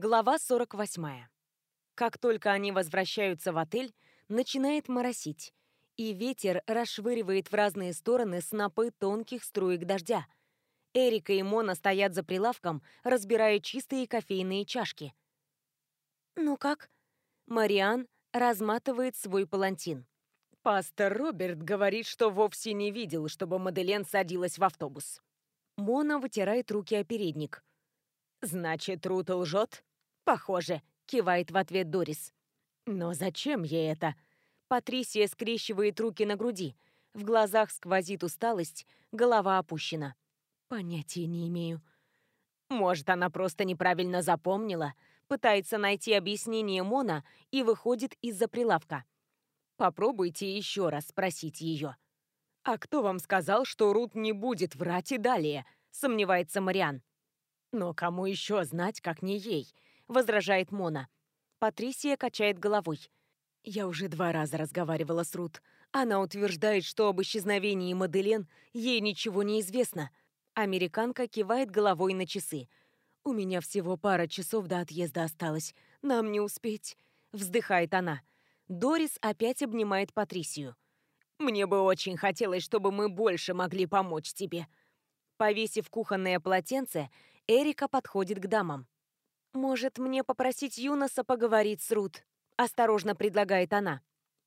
Глава 48. Как только они возвращаются в отель, начинает моросить, и ветер расшвыривает в разные стороны снопы тонких струек дождя. Эрика и Мона стоят за прилавком, разбирая чистые кофейные чашки. «Ну как?» Мариан разматывает свой палантин. Пастор Роберт говорит, что вовсе не видел, чтобы Маделен садилась в автобус. Мона вытирает руки о передник. «Значит, Рута лжет?» «Похоже», — кивает в ответ Дорис. «Но зачем ей это?» Патрисия скрещивает руки на груди. В глазах сквозит усталость, голова опущена. Понятия не имею. Может, она просто неправильно запомнила, пытается найти объяснение Мона и выходит из-за прилавка. Попробуйте еще раз спросить ее. «А кто вам сказал, что Рут не будет врать и далее?» — сомневается Мариан. «Но кому еще знать, как не ей?» Возражает Мона. Патрисия качает головой. Я уже два раза разговаривала с Рут. Она утверждает, что об исчезновении Маделен ей ничего не известно. Американка кивает головой на часы. «У меня всего пара часов до отъезда осталось. Нам не успеть», — вздыхает она. Дорис опять обнимает Патрисию. «Мне бы очень хотелось, чтобы мы больше могли помочь тебе». Повесив кухонное полотенце, Эрика подходит к дамам. «Может, мне попросить Юноса поговорить с Рут?» – осторожно предлагает она.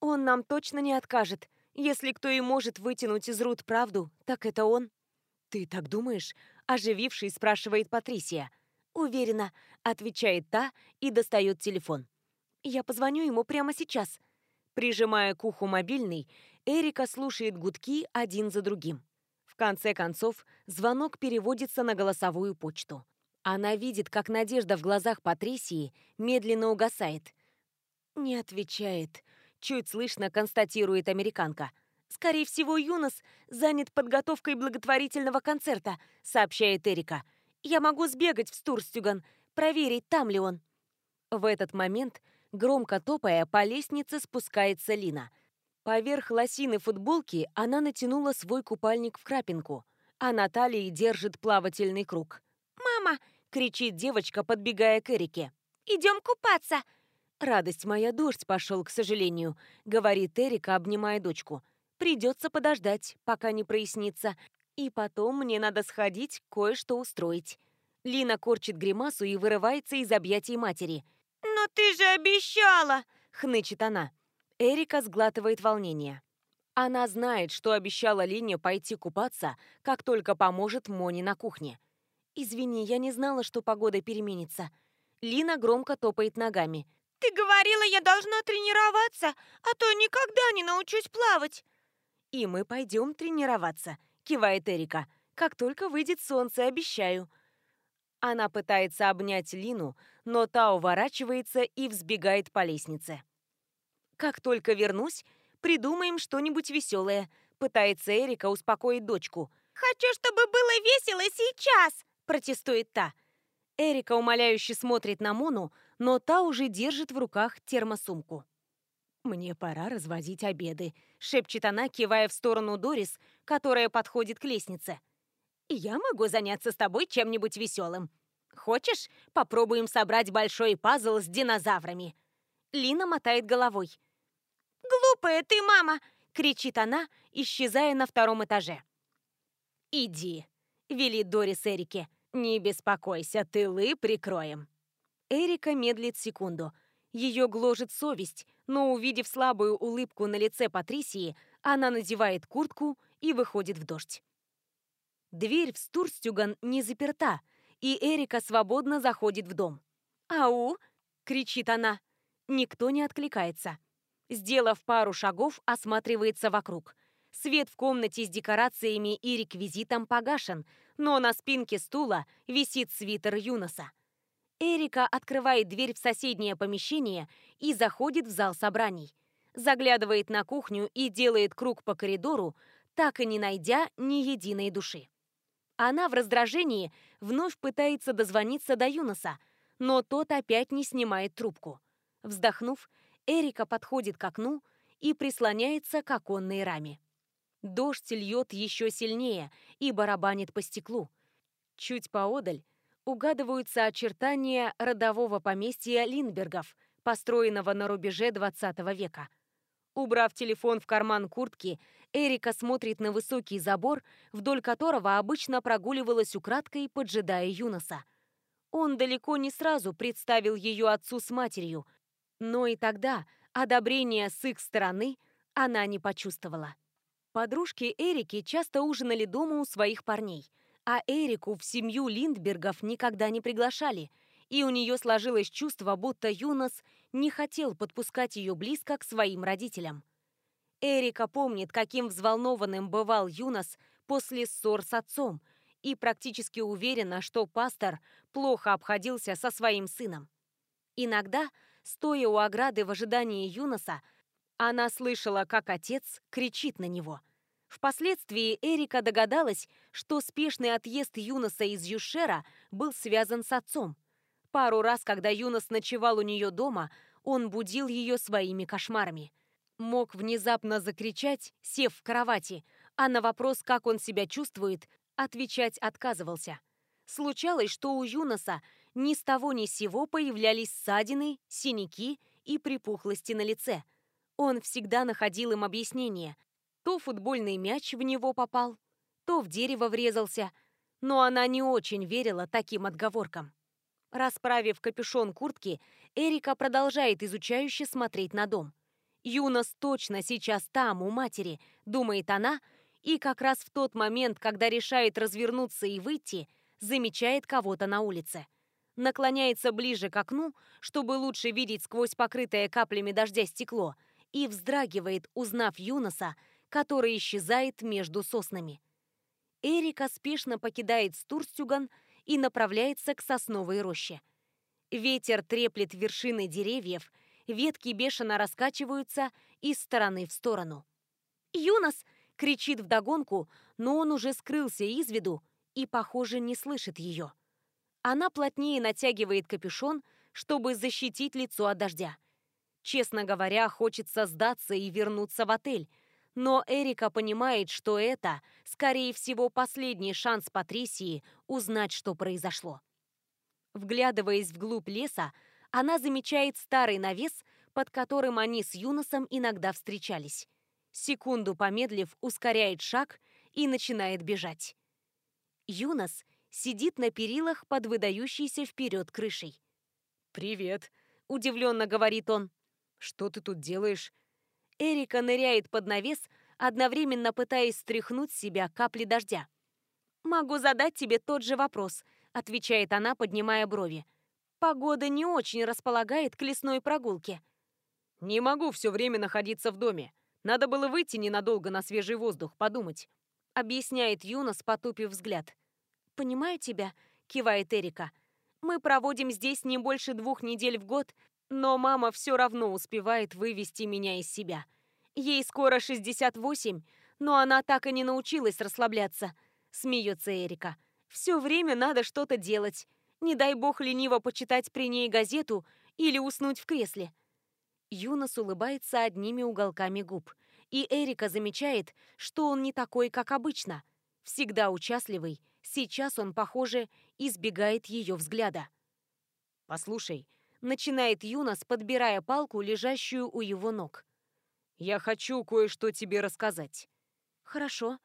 «Он нам точно не откажет. Если кто и может вытянуть из Рут правду, так это он». «Ты так думаешь?» – ожививший спрашивает Патрисия. «Уверена», – отвечает та и достает телефон. «Я позвоню ему прямо сейчас». Прижимая к уху мобильный, Эрика слушает гудки один за другим. В конце концов, звонок переводится на голосовую почту. Она видит, как надежда в глазах Патрисии медленно угасает. «Не отвечает», — чуть слышно констатирует американка. «Скорее всего, Юнос занят подготовкой благотворительного концерта», — сообщает Эрика. «Я могу сбегать в Стурстюган, проверить, там ли он». В этот момент, громко топая, по лестнице спускается Лина. Поверх лосины футболки она натянула свой купальник в крапинку, а на держит плавательный круг. «Мама!» Кричит девочка, подбегая к Эрике. «Идем купаться!» «Радость моя, дождь пошел, к сожалению», — говорит Эрика, обнимая дочку. «Придется подождать, пока не прояснится. И потом мне надо сходить, кое-что устроить». Лина корчит гримасу и вырывается из объятий матери. «Но ты же обещала!» — хнычет она. Эрика сглатывает волнение. Она знает, что обещала Лине пойти купаться, как только поможет Моне на кухне. «Извини, я не знала, что погода переменится». Лина громко топает ногами. «Ты говорила, я должна тренироваться, а то никогда не научусь плавать». «И мы пойдем тренироваться», — кивает Эрика. «Как только выйдет солнце, обещаю». Она пытается обнять Лину, но та уворачивается и взбегает по лестнице. «Как только вернусь, придумаем что-нибудь веселое», — пытается Эрика успокоить дочку. «Хочу, чтобы было весело сейчас!» Протестует та. Эрика умоляюще смотрит на Мону, но та уже держит в руках термосумку. «Мне пора развозить обеды», — шепчет она, кивая в сторону Дорис, которая подходит к лестнице. «Я могу заняться с тобой чем-нибудь веселым. Хочешь, попробуем собрать большой пазл с динозаврами?» Лина мотает головой. «Глупая ты, мама!» — кричит она, исчезая на втором этаже. «Иди», — велит Дорис Эрике. «Не беспокойся, тылы прикроем». Эрика медлит секунду. Ее гложет совесть, но, увидев слабую улыбку на лице Патрисии, она надевает куртку и выходит в дождь. Дверь в Стурстюган не заперта, и Эрика свободно заходит в дом. «Ау!» — кричит она. Никто не откликается. Сделав пару шагов, осматривается вокруг. Свет в комнате с декорациями и реквизитом погашен, но на спинке стула висит свитер Юноса. Эрика открывает дверь в соседнее помещение и заходит в зал собраний. Заглядывает на кухню и делает круг по коридору, так и не найдя ни единой души. Она в раздражении вновь пытается дозвониться до Юноса, но тот опять не снимает трубку. Вздохнув, Эрика подходит к окну и прислоняется к оконной раме. Дождь льет еще сильнее и барабанит по стеклу. Чуть поодаль угадываются очертания родового поместья Линдбергов, построенного на рубеже 20 века. Убрав телефон в карман куртки, Эрика смотрит на высокий забор, вдоль которого обычно прогуливалась украдкой, поджидая Юноса. Он далеко не сразу представил ее отцу с матерью, но и тогда одобрения с их стороны она не почувствовала. Подружки Эрики часто ужинали дома у своих парней, а Эрику в семью Линдбергов никогда не приглашали, и у нее сложилось чувство, будто Юнос не хотел подпускать ее близко к своим родителям. Эрика помнит, каким взволнованным бывал Юнос после ссор с отцом, и практически уверена, что пастор плохо обходился со своим сыном. Иногда, стоя у ограды в ожидании Юноса, она слышала, как отец кричит на него. Впоследствии Эрика догадалась, что спешный отъезд Юноса из Юшера был связан с отцом. Пару раз, когда Юнос ночевал у нее дома, он будил ее своими кошмарами. Мог внезапно закричать, сев в кровати, а на вопрос, как он себя чувствует, отвечать отказывался. Случалось, что у Юноса ни с того ни сего появлялись ссадины, синяки и припухлости на лице. Он всегда находил им объяснение. То футбольный мяч в него попал, то в дерево врезался, но она не очень верила таким отговоркам. Расправив капюшон куртки, Эрика продолжает изучающе смотреть на дом. Юнос точно сейчас там, у матери, думает она, и как раз в тот момент, когда решает развернуться и выйти, замечает кого-то на улице. Наклоняется ближе к окну, чтобы лучше видеть сквозь покрытое каплями дождя стекло, и вздрагивает, узнав Юноса, который исчезает между соснами. Эрика спешно покидает Стурстюган и направляется к сосновой роще. Ветер треплет вершины деревьев, ветки бешено раскачиваются из стороны в сторону. «Юнос!» — кричит вдогонку, но он уже скрылся из виду и, похоже, не слышит ее. Она плотнее натягивает капюшон, чтобы защитить лицо от дождя. Честно говоря, хочется сдаться и вернуться в отель, но Эрика понимает, что это, скорее всего, последний шанс Патрисии узнать, что произошло. Вглядываясь вглубь леса, она замечает старый навес, под которым они с Юносом иногда встречались. Секунду помедлив, ускоряет шаг и начинает бежать. Юнос сидит на перилах под выдающейся вперед крышей. «Привет», — удивленно говорит он. «Что ты тут делаешь?» Эрика ныряет под навес, одновременно пытаясь стряхнуть с себя капли дождя. «Могу задать тебе тот же вопрос», — отвечает она, поднимая брови. «Погода не очень располагает к лесной прогулке». «Не могу все время находиться в доме. Надо было выйти ненадолго на свежий воздух, подумать», — объясняет Юнос, потупив взгляд. «Понимаю тебя», — кивает Эрика. «Мы проводим здесь не больше двух недель в год, но мама все равно успевает вывести меня из себя. Ей скоро 68, но она так и не научилась расслабляться. Смеется Эрика. Все время надо что-то делать. Не дай бог лениво почитать при ней газету или уснуть в кресле. Юнос улыбается одними уголками губ. И Эрика замечает, что он не такой, как обычно. Всегда участливый. Сейчас он, похоже, избегает ее взгляда. «Послушай», начинает Юнос, подбирая палку, лежащую у его ног. «Я хочу кое-что тебе рассказать». «Хорошо».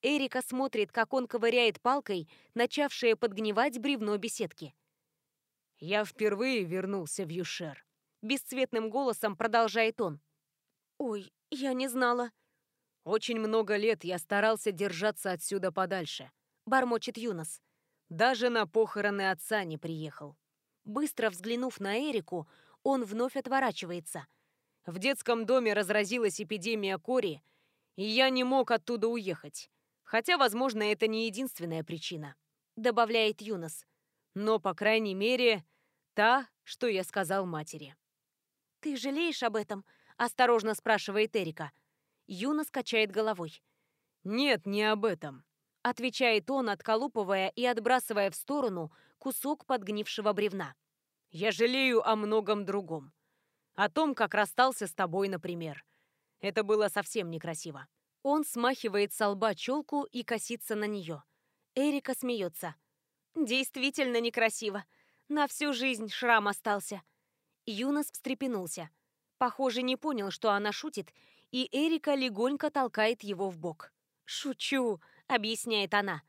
Эрика смотрит, как он ковыряет палкой, начавшее подгнивать бревно беседки. «Я впервые вернулся в Юшер», — бесцветным голосом продолжает он. «Ой, я не знала». «Очень много лет я старался держаться отсюда подальше», — бормочет Юнос. «Даже на похороны отца не приехал». Быстро взглянув на Эрику, он вновь отворачивается. В детском доме разразилась эпидемия кори, и я не мог оттуда уехать. Хотя, возможно, это не единственная причина, добавляет Юнос. Но, по крайней мере, та, что я сказал матери. «Ты жалеешь об этом?» – осторожно спрашивает Эрика. Юнос качает головой. «Нет, не об этом», – отвечает он, отколупывая и отбрасывая в сторону кусок подгнившего бревна. «Я жалею о многом другом. О том, как расстался с тобой, например. Это было совсем некрасиво». Он смахивает со лба челку и косится на нее. Эрика смеется. Действительно некрасиво. На всю жизнь шрам остался. Юнос встрепенулся. Похоже, не понял, что она шутит, и Эрика легонько толкает его в бок. «Шучу», — объясняет она.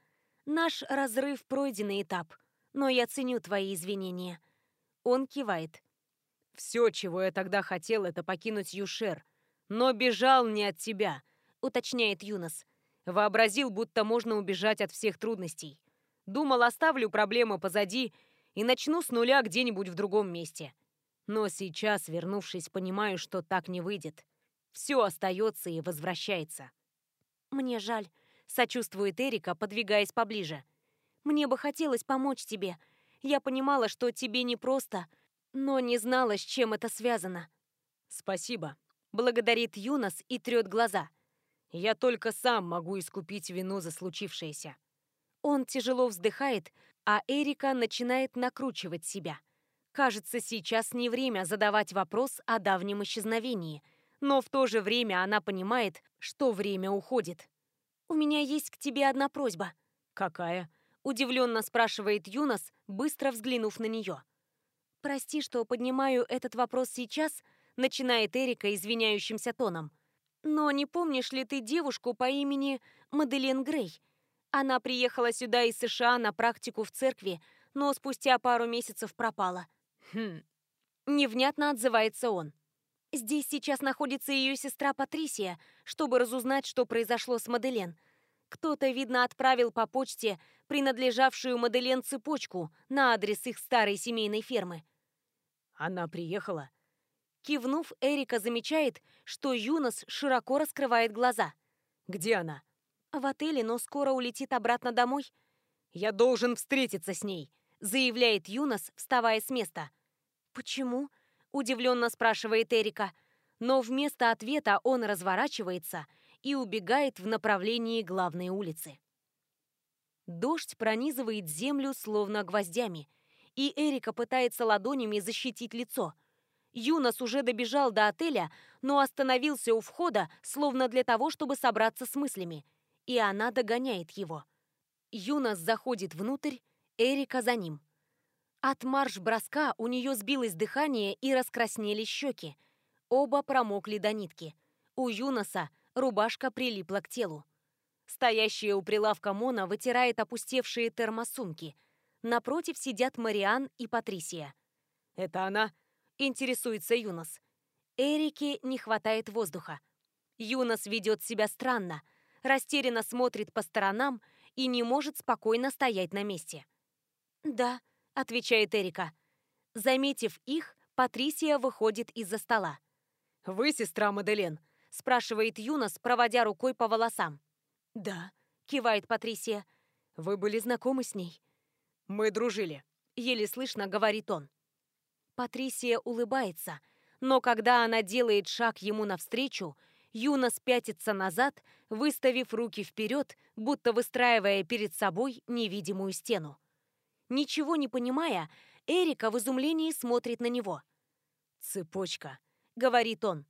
«Наш разрыв — пройденный этап, но я ценю твои извинения». Он кивает. «Все, чего я тогда хотел, это покинуть Юшер. Но бежал не от тебя», — уточняет Юнос. Вообразил, будто можно убежать от всех трудностей. Думал, оставлю проблемы позади и начну с нуля где-нибудь в другом месте. Но сейчас, вернувшись, понимаю, что так не выйдет. Все остается и возвращается. «Мне жаль», — сочувствует Эрика, подвигаясь поближе. «Мне бы хотелось помочь тебе. Я понимала, что тебе непросто, но не знала, с чем это связано». «Спасибо», — благодарит Юнос и трет глаза. «Я только сам могу искупить вину за случившееся». Он тяжело вздыхает, а Эрика начинает накручивать себя. Кажется, сейчас не время задавать вопрос о давнем исчезновении, но в то же время она понимает, что время уходит. «У меня есть к тебе одна просьба». «Какая?» – удивленно спрашивает Юнос, быстро взглянув на нее. «Прости, что поднимаю этот вопрос сейчас», – начинает Эрика извиняющимся тоном. «Но не помнишь ли ты девушку по имени Маделен Грей?» Она приехала сюда из США на практику в церкви, но спустя пару месяцев пропала. Хм. Невнятно отзывается он. Здесь сейчас находится ее сестра Патрисия, чтобы разузнать, что произошло с Маделен. Кто-то, видно, отправил по почте принадлежавшую Маделен цепочку на адрес их старой семейной фермы. Она приехала. Кивнув, Эрика замечает, что Юнос широко раскрывает глаза. Где она? В отеле, но скоро улетит обратно домой. Я должен встретиться с ней, заявляет Юнос, вставая с места. Почему? Удивленно спрашивает Эрика. Но вместо ответа он разворачивается и убегает в направлении главной улицы. Дождь пронизывает землю словно гвоздями, и Эрика пытается ладонями защитить лицо. Юнос уже добежал до отеля, но остановился у входа, словно для того, чтобы собраться с мыслями – и она догоняет его. Юнос заходит внутрь, Эрика за ним. От марш-броска у нее сбилось дыхание и раскраснели щеки. Оба промокли до нитки. У Юноса рубашка прилипла к телу. Стоящая у прилавка Мона вытирает опустевшие термосумки. Напротив сидят Мариан и Патрисия. «Это она?» – интересуется Юнос. Эрике не хватает воздуха. Юнос ведет себя странно – растерянно смотрит по сторонам и не может спокойно стоять на месте. «Да», — отвечает Эрика. Заметив их, Патрисия выходит из-за стола. «Вы сестра Маделен?» — спрашивает Юнос, проводя рукой по волосам. «Да», — кивает Патрисия. «Вы были знакомы с ней?» «Мы дружили», — еле слышно говорит он. Патрисия улыбается, но когда она делает шаг ему навстречу, Юнос пятится назад, выставив руки вперед, будто выстраивая перед собой невидимую стену. Ничего не понимая, Эрика в изумлении смотрит на него. «Цепочка», — говорит он.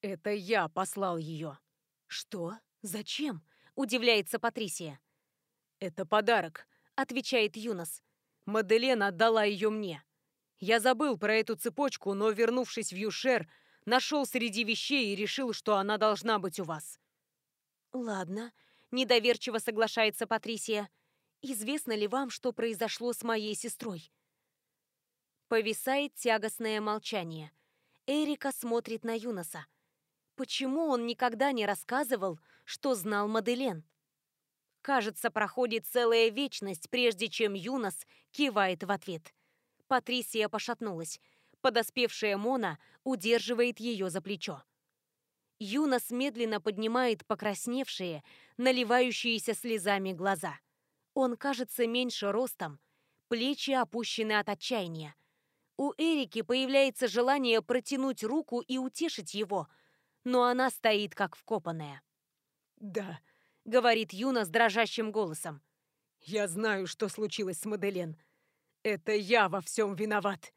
«Это я послал ее». «Что? Зачем?» — удивляется Патрисия. «Это подарок», — отвечает Юнос. «Маделен отдала ее мне. Я забыл про эту цепочку, но, вернувшись в Юшер, нашел среди вещей и решил, что она должна быть у вас». «Ладно», — недоверчиво соглашается Патрисия. «Известно ли вам, что произошло с моей сестрой?» Повисает тягостное молчание. Эрика смотрит на Юноса. Почему он никогда не рассказывал, что знал Маделен? Кажется, проходит целая вечность, прежде чем Юнос кивает в ответ. Патрисия пошатнулась. Подоспевшая Мона удерживает ее за плечо. Юнос медленно поднимает покрасневшие, наливающиеся слезами глаза. Он кажется меньше ростом, плечи опущены от отчаяния. У Эрики появляется желание протянуть руку и утешить его, но она стоит как вкопанная. «Да», — говорит Юна с дрожащим голосом. «Я знаю, что случилось с Маделен. Это я во всем виноват.